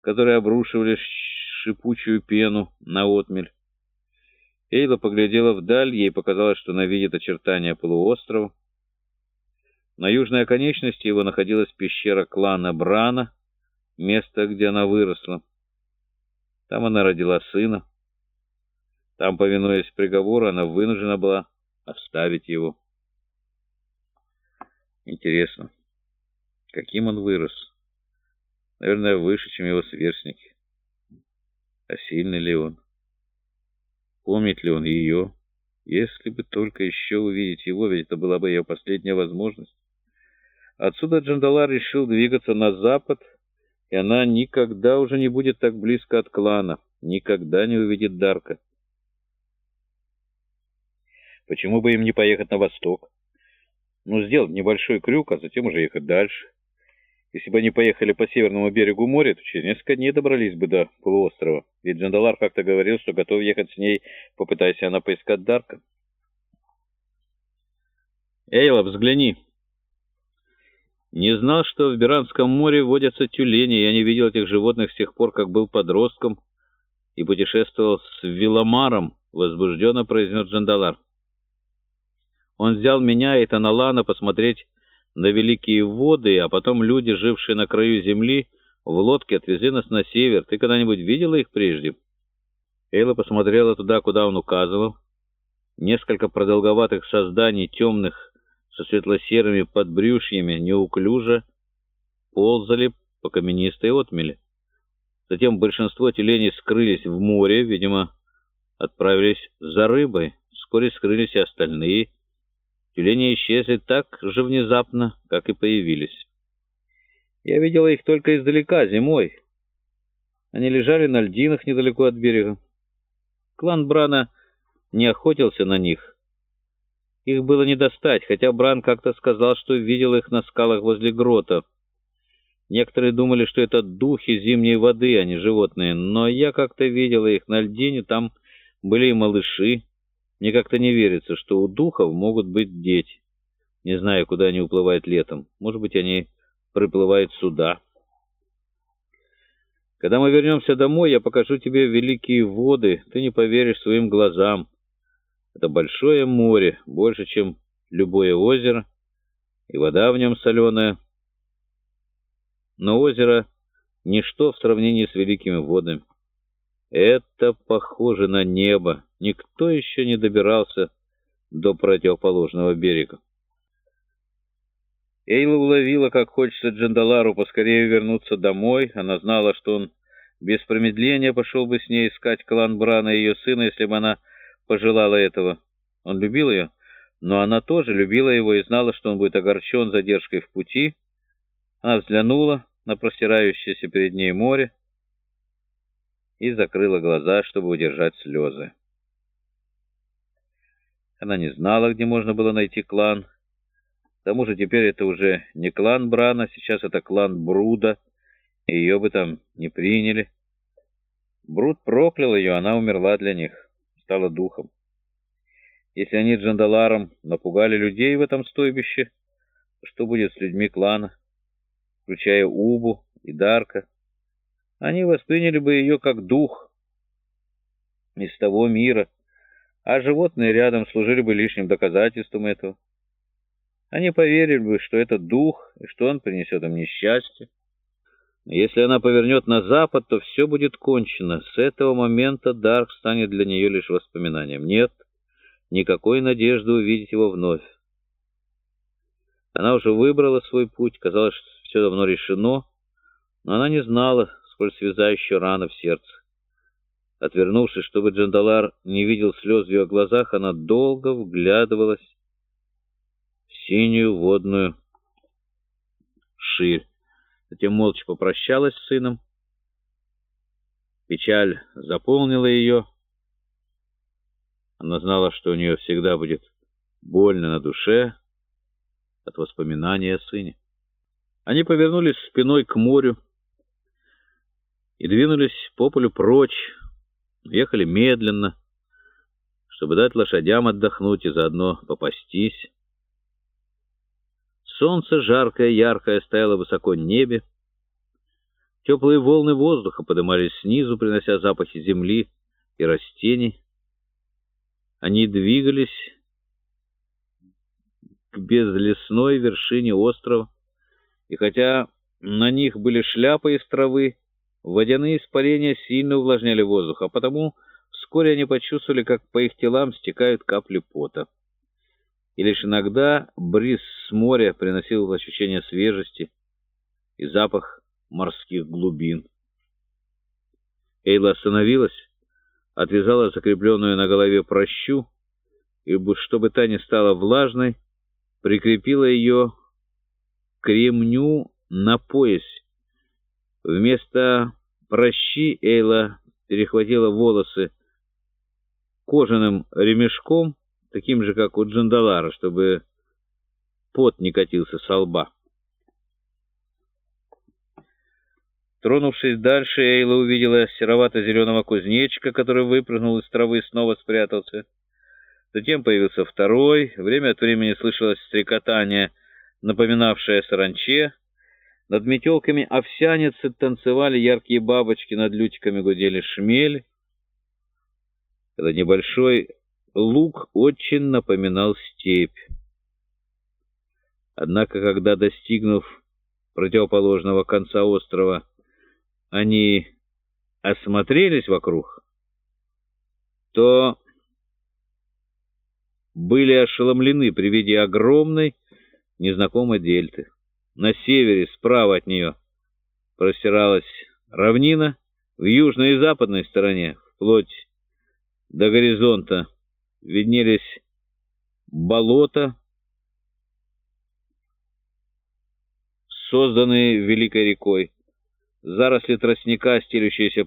которые обрушивали шипучую пену на отмель. Эйла поглядела вдаль, ей показалось, что она видит очертания полуострова. На южной оконечности его находилась пещера клана Брана, место, где она выросла. Там она родила сына. Там, повинуясь приговору, она вынуждена была оставить его. Интересно, каким он вырос? Наверное, выше, чем его сверстники. А сильный ли он? Помнит ли он ее? Если бы только еще увидеть его, ведь это была бы ее последняя возможность. Отсюда Джандалар решил двигаться на запад, и она никогда уже не будет так близко от клана, никогда не увидит Дарка. Почему бы им не поехать на восток? Ну, сделать небольшой крюк, а затем уже ехать дальше. Если бы они поехали по северному берегу моря, то через несколько дней добрались бы до полуострова. Ведь Джандалар как-то говорил, что готов ехать с ней, попытаясь она поискать Дарка. «Эйла, взгляни!» Не знал, что в Биранском море водятся тюлени. Я не видел этих животных с тех пор, как был подростком и путешествовал с Виламаром, возбужденно произнес Джандалар. Он взял меня и Таналана посмотреть на великие воды, а потом люди, жившие на краю земли, в лодке отвезли нас на север. Ты когда-нибудь видела их прежде?» Эйла посмотрела туда, куда он указывал. Несколько продолговатых созданий, темных, со светло-серыми подбрюшьями, неуклюже ползали по каменистой отмели. Затем большинство тюленей скрылись в море, видимо, отправились за рыбой. Вскоре скрылись и остальные — Тюлени исчезли так же внезапно, как и появились. Я видела их только издалека, зимой. Они лежали на льдинах недалеко от берега. Клан Брана не охотился на них. Их было не достать, хотя Бран как-то сказал, что видел их на скалах возле грота. Некоторые думали, что это духи зимней воды, а не животные, но я как-то видела их на льдине, там были и малыши. Мне как-то не верится, что у духов могут быть дети. Не знаю, куда они уплывают летом. Может быть, они приплывают сюда. Когда мы вернемся домой, я покажу тебе великие воды. Ты не поверишь своим глазам. Это большое море, больше, чем любое озеро, и вода в нем соленая. Но озеро — ничто в сравнении с великими водами. Это похоже на небо. Никто еще не добирался до противоположного берега. Эйла уловила, как хочется Джандалару поскорее вернуться домой. Она знала, что он без промедления пошел бы с ней искать клан Брана и ее сына, если бы она пожелала этого. Он любил ее, но она тоже любила его и знала, что он будет огорчен задержкой в пути. Она взглянула на простирающееся перед ней море и закрыла глаза, чтобы удержать слезы. Она не знала, где можно было найти клан. К тому же теперь это уже не клан Брана, сейчас это клан Бруда, и ее бы там не приняли. Бруд проклял ее, она умерла для них, стала духом. Если они Джандаларом напугали людей в этом стойбище, что будет с людьми клана, включая Убу и Дарка? Они восприняли бы ее как дух из того мира, а животные рядом служили бы лишним доказательством этого. Они поверили бы, что это дух, и что он принесет им несчастье. Но если она повернет на запад, то все будет кончено. С этого момента Дарк станет для нее лишь воспоминанием. Нет никакой надежды увидеть его вновь. Она уже выбрала свой путь, казалось, что все давно решено, но она не знала, сколь связающая рана в сердце. Отвернувшись, чтобы Джандалар не видел слез в ее глазах, она долго вглядывалась в синюю водную ширь. Затем молча попрощалась с сыном. Печаль заполнила ее. Она знала, что у нее всегда будет больно на душе от воспоминания о сыне. Они повернулись спиной к морю и двинулись по полю прочь, ехали медленно, чтобы дать лошадям отдохнуть и заодно попастись. Солнце жаркое, яркое, стояло высоко в небе. Теплые волны воздуха подымались снизу, принося запахи земли и растений. Они двигались к безлесной вершине острова, и хотя на них были шляпы из травы, водяные испарения сильно увлажняли воздух, а потому вскоре они почувствовали, как по их телам стекают капли пота. И лишь иногда бриз с моря приносил ощущение свежести и запах морских глубин. Эйла остановилась, отвязала закрепленную на голове прощу, и, чтобы та не стала влажной, прикрепила ее к ремню на пояс. Вместо прощи Эйла перехватила волосы кожаным ремешком, таким же, как у Джандалара, чтобы пот не катился со лба. Тронувшись дальше, Эйла увидела серовато-зеленого кузнечика, который выпрыгнул из травы и снова спрятался. Затем появился второй. Время от времени слышалось стрекотание, напоминавшее саранче. Над метелками овсяницы танцевали яркие бабочки, над лютиками гудели шмель. Этот небольшой луг очень напоминал степь. Однако, когда, достигнув противоположного конца острова, они осмотрелись вокруг, то были ошеломлены при виде огромной незнакомой дельты. На севере, справа от нее, простиралась равнина, в южной и западной стороне, вплоть до горизонта, виднелись болота, созданные Великой рекой. Заросли тростника, стелющиеся